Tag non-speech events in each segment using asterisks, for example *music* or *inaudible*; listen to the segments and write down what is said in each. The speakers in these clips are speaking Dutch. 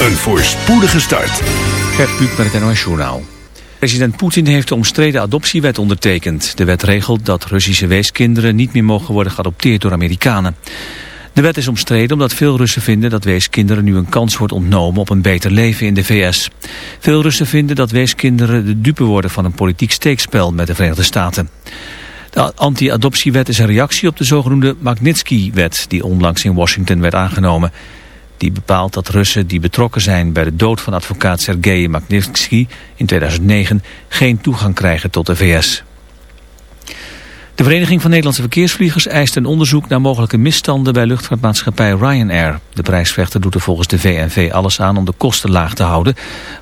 Een voorspoedige start. Gert met het NOS Journaal. President Poetin heeft de omstreden adoptiewet ondertekend. De wet regelt dat Russische weeskinderen niet meer mogen worden geadopteerd door Amerikanen. De wet is omstreden omdat veel Russen vinden dat weeskinderen nu een kans wordt ontnomen op een beter leven in de VS. Veel Russen vinden dat weeskinderen de dupe worden van een politiek steekspel met de Verenigde Staten. De anti-adoptiewet is een reactie op de zogenoemde Magnitsky-wet die onlangs in Washington werd aangenomen. Die bepaalt dat Russen die betrokken zijn bij de dood van advocaat Sergei Magnitsky in 2009 geen toegang krijgen tot de VS. De Vereniging van Nederlandse Verkeersvliegers eist een onderzoek naar mogelijke misstanden bij luchtvaartmaatschappij Ryanair. De prijsvechter doet er volgens de VNV alles aan om de kosten laag te houden,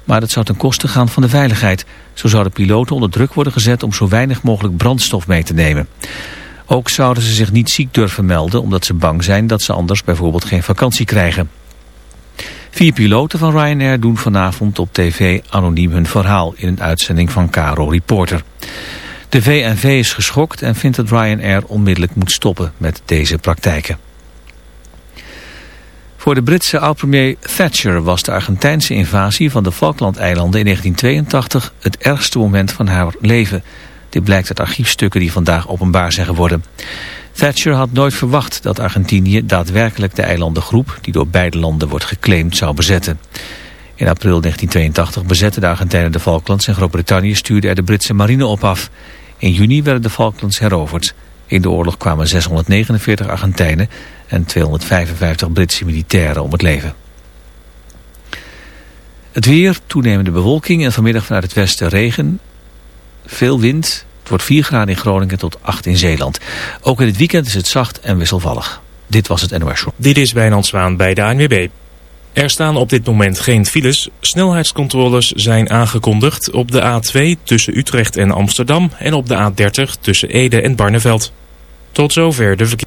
maar dat zou ten koste gaan van de veiligheid. Zo zouden piloten onder druk worden gezet om zo weinig mogelijk brandstof mee te nemen. Ook zouden ze zich niet ziek durven melden omdat ze bang zijn dat ze anders bijvoorbeeld geen vakantie krijgen. Vier piloten van Ryanair doen vanavond op tv anoniem hun verhaal in een uitzending van Caro Reporter. De VNV is geschokt en vindt dat Ryanair onmiddellijk moet stoppen met deze praktijken. Voor de Britse oud-premier Thatcher was de Argentijnse invasie van de Falklandeilanden in 1982 het ergste moment van haar leven. Dit blijkt uit archiefstukken die vandaag openbaar zijn geworden. Thatcher had nooit verwacht dat Argentinië daadwerkelijk de eilandengroep, die door beide landen wordt geclaimd, zou bezetten. In april 1982 bezetten de Argentijnen de Falklands en Groot-Brittannië stuurde er de Britse marine op af. In juni werden de Falklands heroverd. In de oorlog kwamen 649 Argentijnen en 255 Britse militairen om het leven. Het weer, toenemende bewolking en vanmiddag vanuit het westen regen. Veel wind, het wordt 4 graden in Groningen tot 8 in Zeeland. Ook in het weekend is het zacht en wisselvallig. Dit was het NOS Show. Dit is Wijnand Zwaan bij de ANWB. Er staan op dit moment geen files. Snelheidscontroles zijn aangekondigd op de A2 tussen Utrecht en Amsterdam... en op de A30 tussen Ede en Barneveld. Tot zover de verkeer.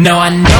No, I know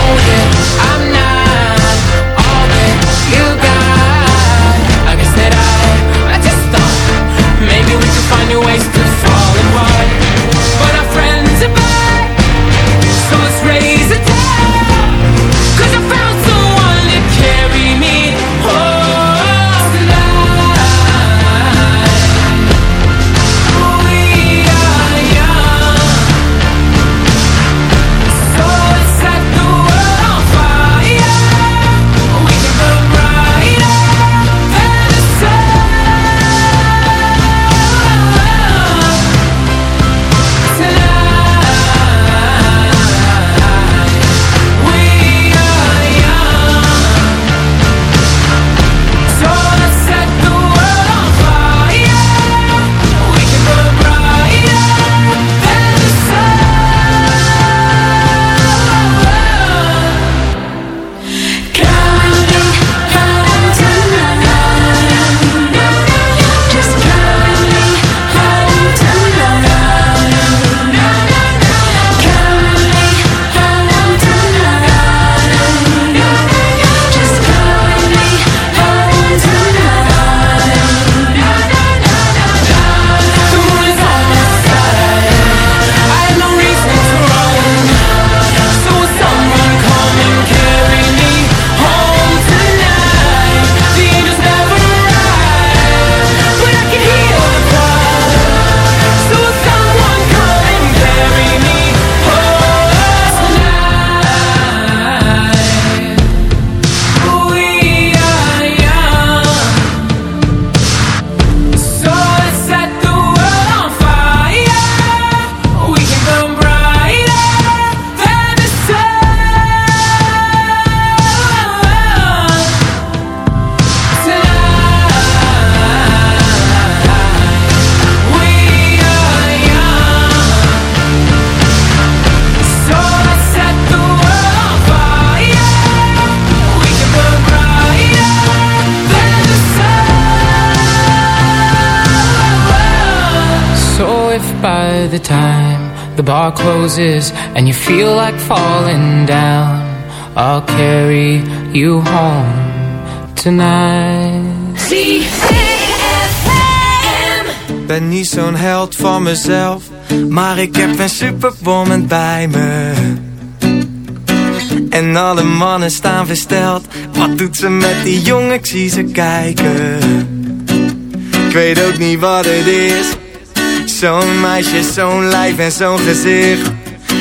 bar closes and you feel like falling down. I'll carry you home tonight. Ben niet zo'n held van mezelf, maar ik heb een superwoman bij me. En alle mannen staan versteld, wat doet ze met die jongen, ik zie ze kijken. Ik weet ook niet wat het is, zo'n meisje, zo'n lijf en zo'n gezicht.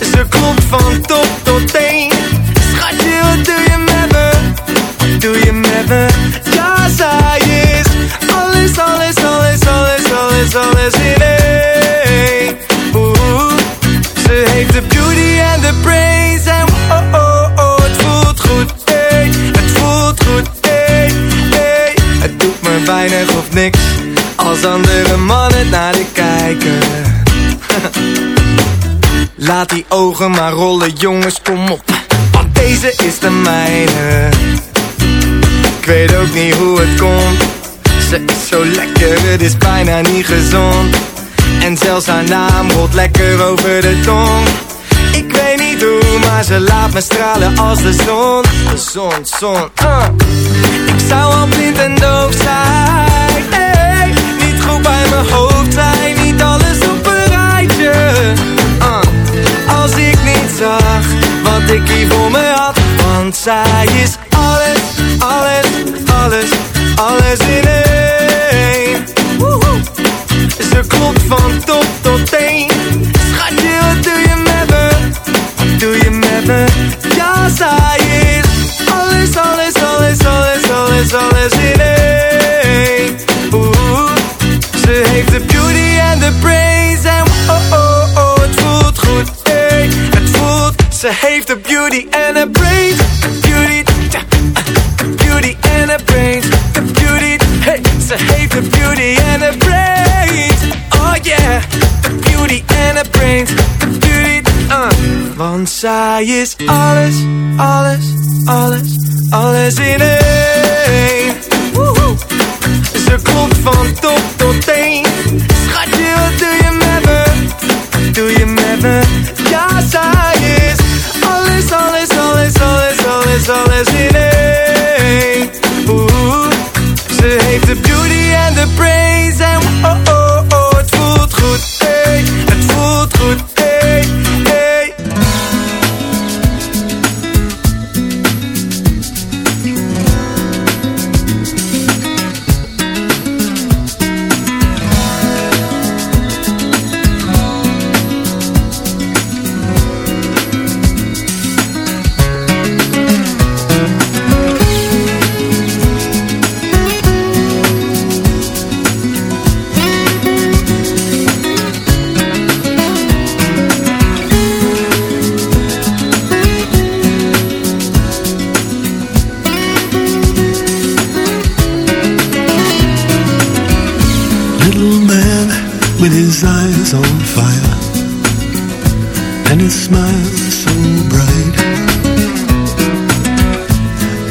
Ze klopt van top tot teen Schatje, wat doe je met me? Doe je met me? Ja, zij is alles, alles, alles, alles, alles, alles in één. Ze heeft de beauty en de brains en oh, oh, oh, het voelt goed, hey, het voelt goed, hey, hey. Het doet me weinig of niks als andere mannen naar de kijken. *laughs* Laat die ogen maar rollen, jongens, kom op. Want deze is de mijne. Ik weet ook niet hoe het komt. Ze is zo lekker, het is bijna niet gezond. En zelfs haar naam rolt lekker over de tong. Ik weet niet hoe, maar ze laat me stralen als de zon. De zon, zon, uh. Ik zou al blind en doof zijn. Hey, niet goed bij mijn hoofd zijn, niet alles op een rijtje. Als ik niet zag wat ik hier voor me had. Want zij is alles, alles, alles, alles in één. Ze heeft de beauty en de brains, beauty, tja, uh, beauty en de brains, de beauty, hey, ze heeft de beauty en de brains, oh yeah, de beauty en de brains, beauty, uh, want zij is alles, alles, alles, alles in één. Woehoe. Ze klopt van top the beauty and the brain.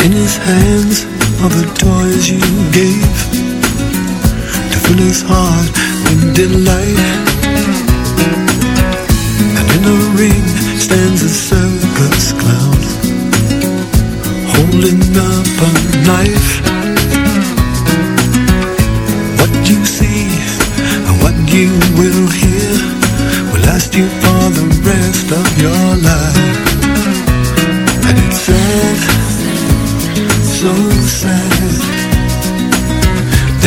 In his hands are the toys you gave to fill his heart with delight. And in a ring stands a circus clown holding up a knife. What you see and what you will hear will last you for the rest of your life.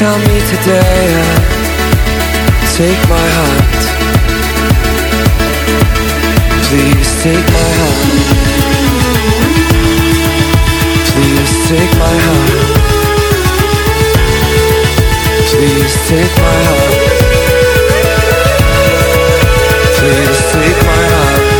tell me today uh, Take my hand Please take my hand Please take my hand Please take my hand Please take my hand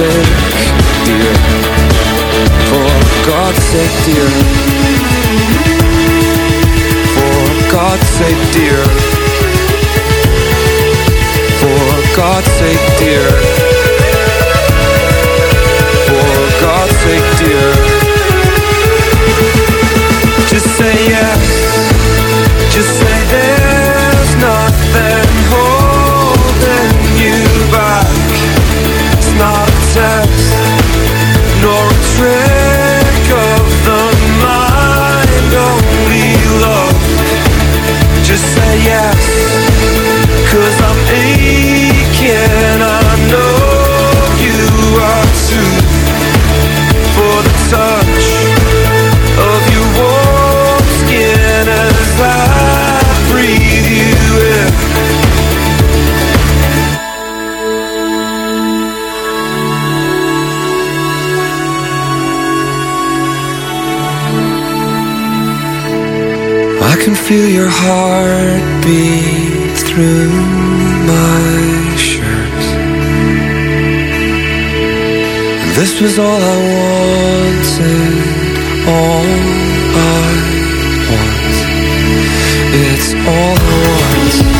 sake, dear. For God's sake, dear. For God's sake, dear. For God's sake, dear. For God's sake, dear. Just say yeah. can feel your heartbeat through my shirt. And This was all I wanted, all I want. It's all I want.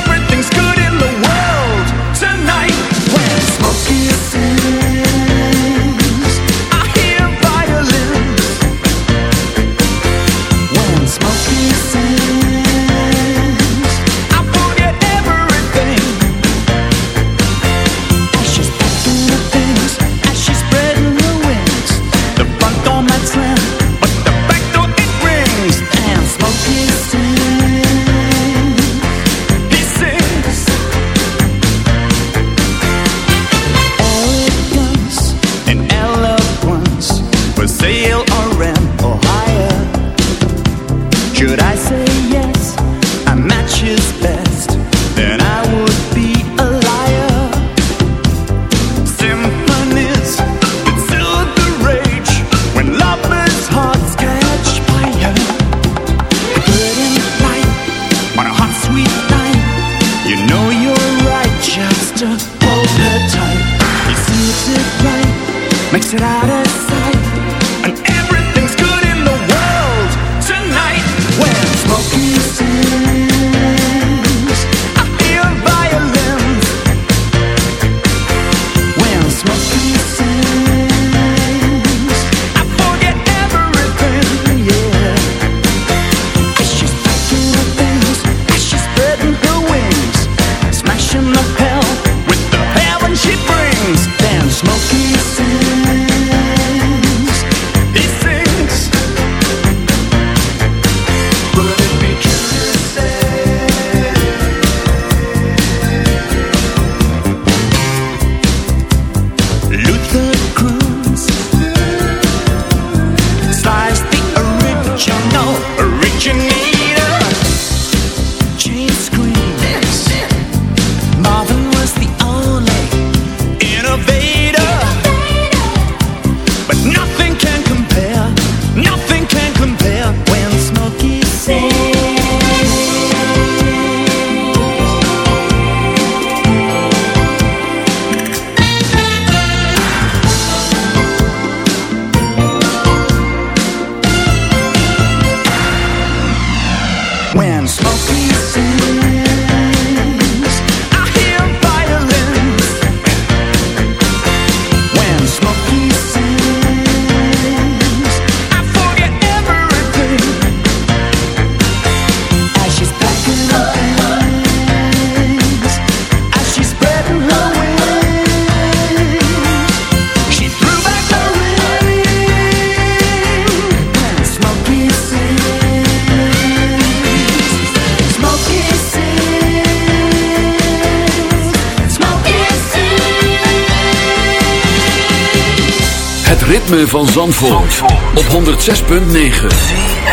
Zandvoort, op 106.9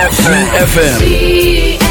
CFFM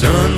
sun.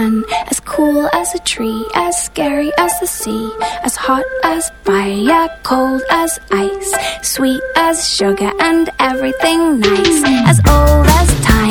fun, as cool as a tree, as scary as the sea, as hot as fire, cold as ice, sweet as sugar, and everything nice. As old as time,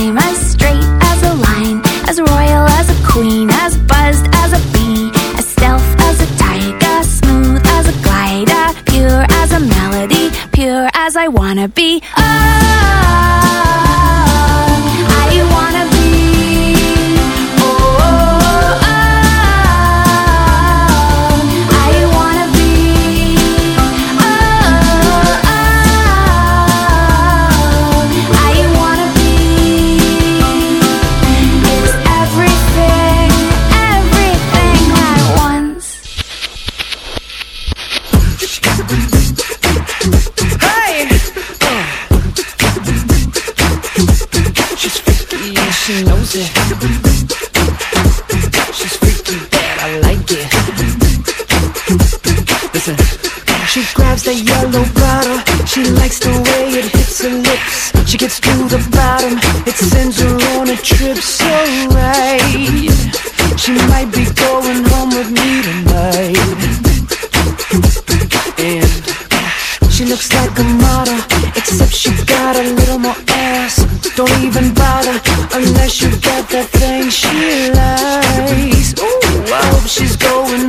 she knows it. She's freaky bad, I like it. Listen. She grabs that yellow bottle. She likes the way it hits her lips. She gets to the bottom. It sends her on a trip so right. She might be going home with me tonight. And she looks like a model, except she got a little more ass. Even bother unless you got that thing she likes. Ooh, I hope she's going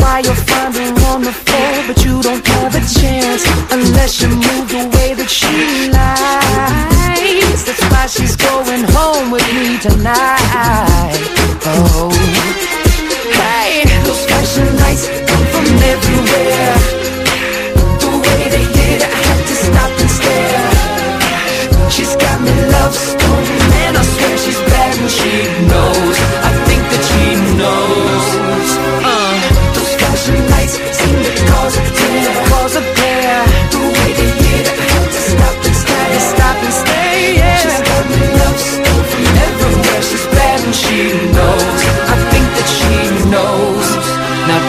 why you'll find her on the floor. But you don't have a chance unless you move the way that she likes. That's why she's going home with me tonight. Oh, hey, those flashing lights come from everywhere.